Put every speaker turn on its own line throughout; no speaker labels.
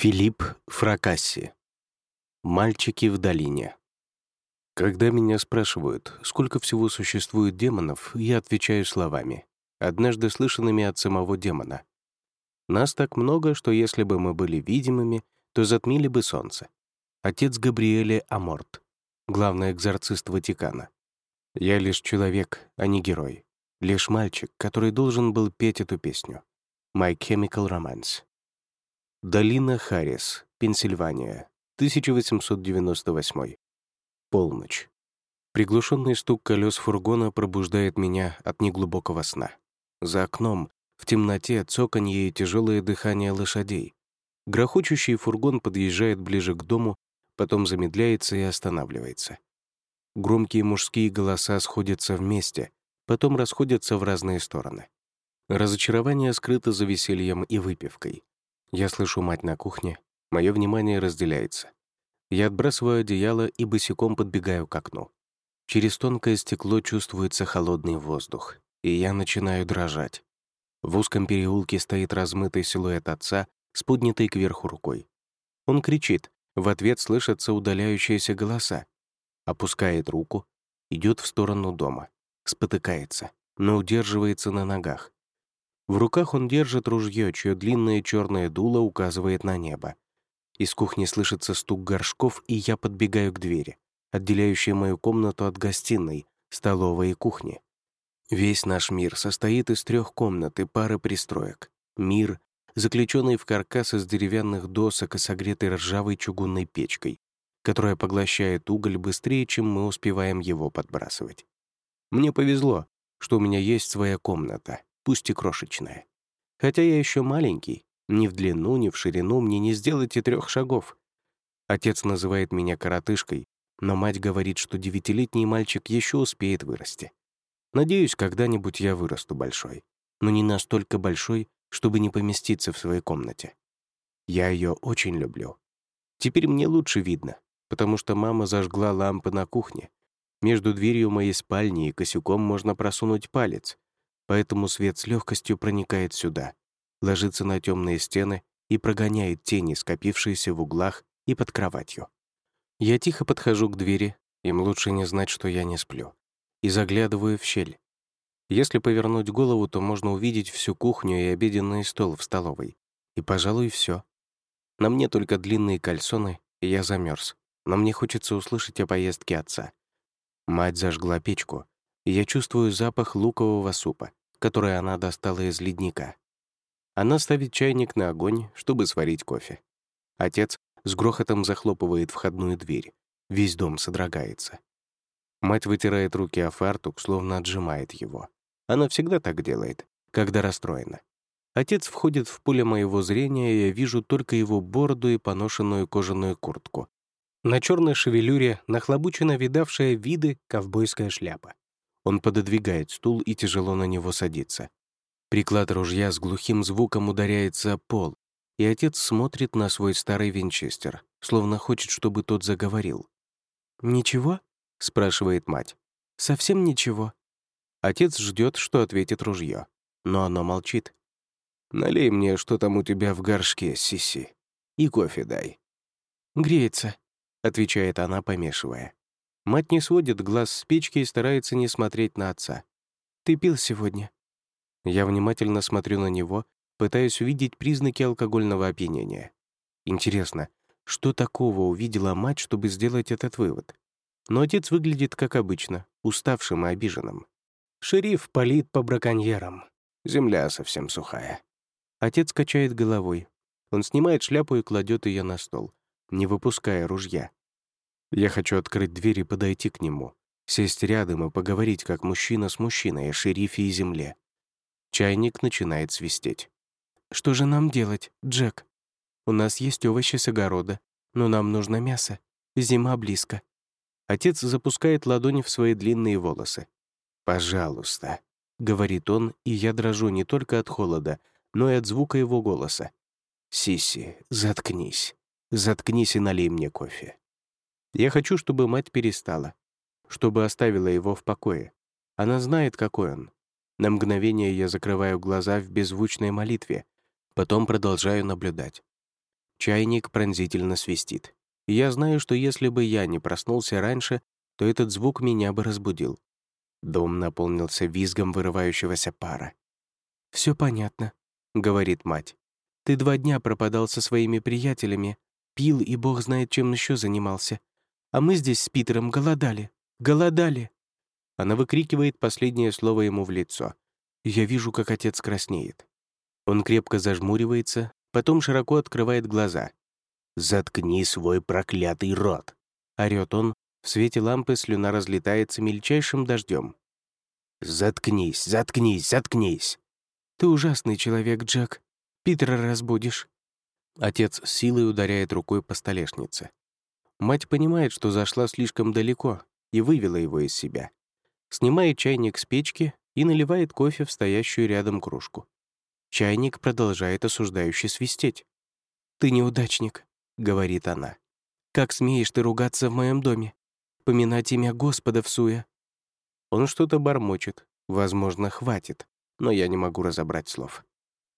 Филипп Фракасси. Мальчики в долине. Когда меня спрашивают, сколько всего существует демонов, я отвечаю словами, однажды слышанными от самого демона. Нас так много, что если бы мы были видимыми, то затмили бы солнце. Отец Габриэле Аморт, главный экзорцист Ватикана. Я лишь человек, а не герой. Лишь мальчик, который должен был петь эту песню. My Chemical Romance. Долина Харрис, Пенсильвания, 1898. Полночь. Приглушенный стук колес фургона пробуждает меня от неглубокого сна. За окном, в темноте, цоканье и тяжелое дыхание лошадей. Грохочущий фургон подъезжает ближе к дому, потом замедляется и останавливается. Громкие мужские голоса сходятся вместе, потом расходятся в разные стороны. Разочарование скрыто за весельем и выпивкой. Я слышу мать на кухне, мое внимание разделяется. Я отбрасываю одеяло и босиком подбегаю к окну. Через тонкое стекло чувствуется холодный воздух, и я начинаю дрожать. В узком переулке стоит размытый силуэт отца с поднятой кверху рукой. Он кричит, в ответ слышатся удаляющиеся голоса. Опускает руку, идет в сторону дома, спотыкается, но удерживается на ногах. В руках он держит ружье, чье длинное черное дуло указывает на небо. Из кухни слышится стук горшков, и я подбегаю к двери, отделяющей мою комнату от гостиной, столовой и кухни. Весь наш мир состоит из трех комнат и пары пристроек. Мир, заключенный в каркас из деревянных досок и согретый ржавой чугунной печкой, которая поглощает уголь быстрее, чем мы успеваем его подбрасывать. Мне повезло, что у меня есть своя комната, пусть и крошечная. Хотя я еще маленький, ни в длину, ни в ширину мне не сделать трех шагов. Отец называет меня коротышкой, но мать говорит, что девятилетний мальчик еще успеет вырасти. Надеюсь, когда-нибудь я вырасту большой, но не настолько большой, чтобы не поместиться в своей комнате. Я ее очень люблю. Теперь мне лучше видно, потому что мама зажгла лампы на кухне. Между дверью моей спальни и косяком можно просунуть палец, поэтому свет с легкостью проникает сюда, ложится на темные стены и прогоняет тени, скопившиеся в углах и под кроватью. Я тихо подхожу к двери, им лучше не знать, что я не сплю, и заглядываю в щель. Если повернуть голову, то можно увидеть всю кухню и обеденный стол в столовой. И, пожалуй, все. На мне только длинные кальсоны, и я замерз. Но мне хочется услышать о поездке отца. Мать зажгла печку, я чувствую запах лукового супа которое она достала из ледника. Она ставит чайник на огонь, чтобы сварить кофе. Отец с грохотом захлопывает входную дверь. Весь дом содрогается. Мать вытирает руки о фартук, словно отжимает его. Она всегда так делает, когда расстроена. Отец входит в поле моего зрения, и я вижу только его бороду и поношенную кожаную куртку. На черной шевелюре нахлобучена видавшая виды ковбойская шляпа. Он пододвигает стул и тяжело на него садится. Приклад ружья с глухим звуком ударяется о пол, и отец смотрит на свой старый винчестер, словно хочет, чтобы тот заговорил. «Ничего?» — спрашивает мать. «Совсем ничего?» Отец ждет, что ответит ружье, но оно молчит. «Налей мне, что там у тебя в горшке, Сиси, и кофе дай». «Греется», — отвечает она, помешивая. Мать не сводит глаз с печки и старается не смотреть на отца. «Ты пил сегодня?» Я внимательно смотрю на него, пытаясь увидеть признаки алкогольного опьянения. Интересно, что такого увидела мать, чтобы сделать этот вывод? Но отец выглядит как обычно, уставшим и обиженным. Шериф палит по браконьерам. Земля совсем сухая. Отец качает головой. Он снимает шляпу и кладет ее на стол, не выпуская ружья. Я хочу открыть дверь и подойти к нему, сесть рядом и поговорить как мужчина с мужчиной о шерифе и земле. Чайник начинает свистеть. «Что же нам делать, Джек? У нас есть овощи с огорода, но нам нужно мясо. Зима близко». Отец запускает ладони в свои длинные волосы. «Пожалуйста», — говорит он, и я дрожу не только от холода, но и от звука его голоса. «Сиси, заткнись. Заткнись и налей мне кофе». Я хочу, чтобы мать перестала, чтобы оставила его в покое. Она знает, какой он. На мгновение я закрываю глаза в беззвучной молитве, потом продолжаю наблюдать. Чайник пронзительно свистит. я знаю, что если бы я не проснулся раньше, то этот звук меня бы разбудил. Дом наполнился визгом вырывающегося пара. Все понятно», — говорит мать. «Ты два дня пропадал со своими приятелями, пил и бог знает, чем еще занимался. А мы здесь с Питером голодали. Голодали!» Она выкрикивает последнее слово ему в лицо. Я вижу, как отец краснеет. Он крепко зажмуривается, потом широко открывает глаза. «Заткни свой проклятый рот!» — орёт он. В свете лампы слюна разлетается мельчайшим дождем. «Заткнись, заткнись, заткнись!» «Ты ужасный человек, Джек. Питера разбудишь». Отец с силой ударяет рукой по столешнице. Мать понимает, что зашла слишком далеко и вывела его из себя. Снимает чайник с печки и наливает кофе в стоящую рядом кружку. Чайник продолжает осуждающе свистеть. «Ты неудачник», — говорит она. «Как смеешь ты ругаться в моем доме? Поминать имя Господа в суе?» Он что-то бормочет. Возможно, хватит, но я не могу разобрать слов.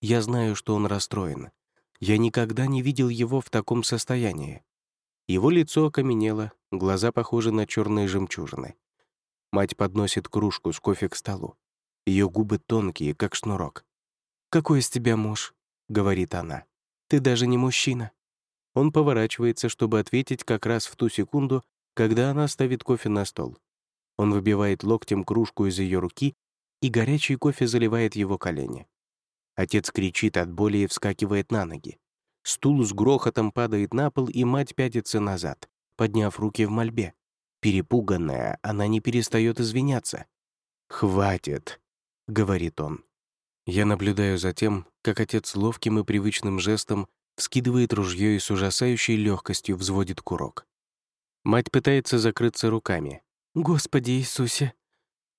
Я знаю, что он расстроен. Я никогда не видел его в таком состоянии. Его лицо окаменело, глаза похожи на черные жемчужины. Мать подносит кружку с кофе к столу. Ее губы тонкие, как шнурок. «Какой из тебя муж?» — говорит она. «Ты даже не мужчина». Он поворачивается, чтобы ответить как раз в ту секунду, когда она ставит кофе на стол. Он выбивает локтем кружку из ее руки, и горячий кофе заливает его колени. Отец кричит от боли и вскакивает на ноги. Стул с грохотом падает на пол, и мать пятится назад, подняв руки в мольбе. Перепуганная, она не перестает извиняться. «Хватит», — говорит он. Я наблюдаю за тем, как отец ловким и привычным жестом вскидывает ружье и с ужасающей легкостью взводит курок. Мать пытается закрыться руками. «Господи Иисусе!»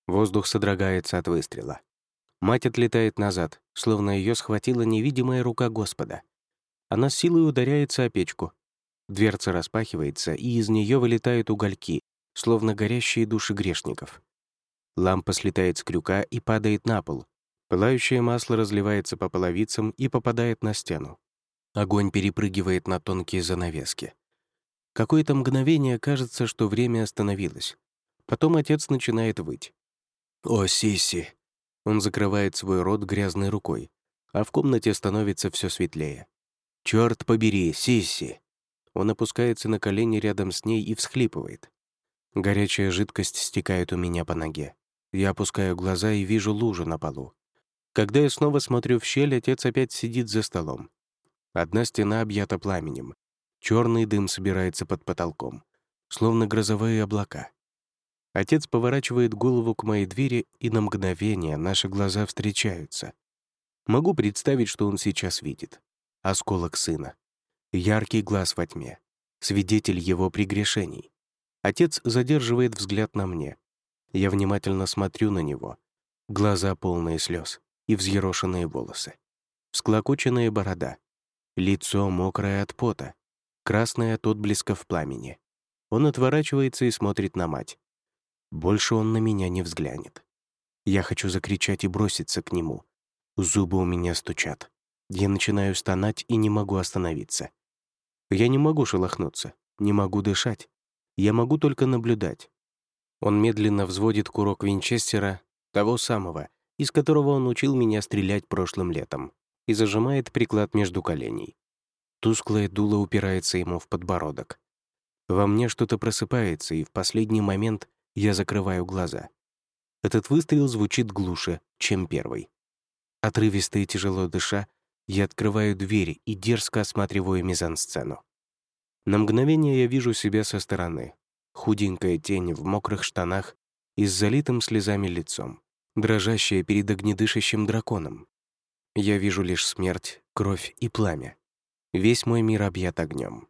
Воздух содрогается от выстрела. Мать отлетает назад, словно ее схватила невидимая рука Господа. Она силой ударяется о печку. Дверца распахивается, и из нее вылетают угольки, словно горящие души грешников. Лампа слетает с крюка и падает на пол, Пылающее масло разливается по половицам и попадает на стену. Огонь перепрыгивает на тонкие занавески. Какое-то мгновение кажется, что время остановилось. Потом отец начинает выть. «О, Сиси!» Он закрывает свой рот грязной рукой, а в комнате становится все светлее. «Чёрт побери, Сиси!» Он опускается на колени рядом с ней и всхлипывает. Горячая жидкость стекает у меня по ноге. Я опускаю глаза и вижу лужу на полу. Когда я снова смотрю в щель, отец опять сидит за столом. Одна стена объята пламенем. Черный дым собирается под потолком, словно грозовые облака. Отец поворачивает голову к моей двери, и на мгновение наши глаза встречаются. Могу представить, что он сейчас видит. Осколок сына. Яркий глаз во тьме. Свидетель его прегрешений. Отец задерживает взгляд на мне. Я внимательно смотрю на него. Глаза полные слез и взъерошенные волосы. Всклокоченная борода. Лицо мокрое от пота, красное от отблесков пламени. Он отворачивается и смотрит на мать. Больше он на меня не взглянет. Я хочу закричать и броситься к нему. Зубы у меня стучат. Я начинаю стонать и не могу остановиться. Я не могу шелохнуться, не могу дышать. Я могу только наблюдать. Он медленно взводит курок Винчестера, того самого, из которого он учил меня стрелять прошлым летом, и зажимает приклад между коленей. Тусклое дуло упирается ему в подбородок. Во мне что-то просыпается, и в последний момент я закрываю глаза. Этот выстрел звучит глуше, чем первый. Отрывисто и тяжело дыша, я открываю дверь и дерзко осматриваю мизансцену. На мгновение я вижу себя со стороны. Худенькая тень в мокрых штанах и с залитым слезами лицом дрожащая перед огнедышащим драконом. Я вижу лишь смерть, кровь и пламя. Весь мой мир объят огнем.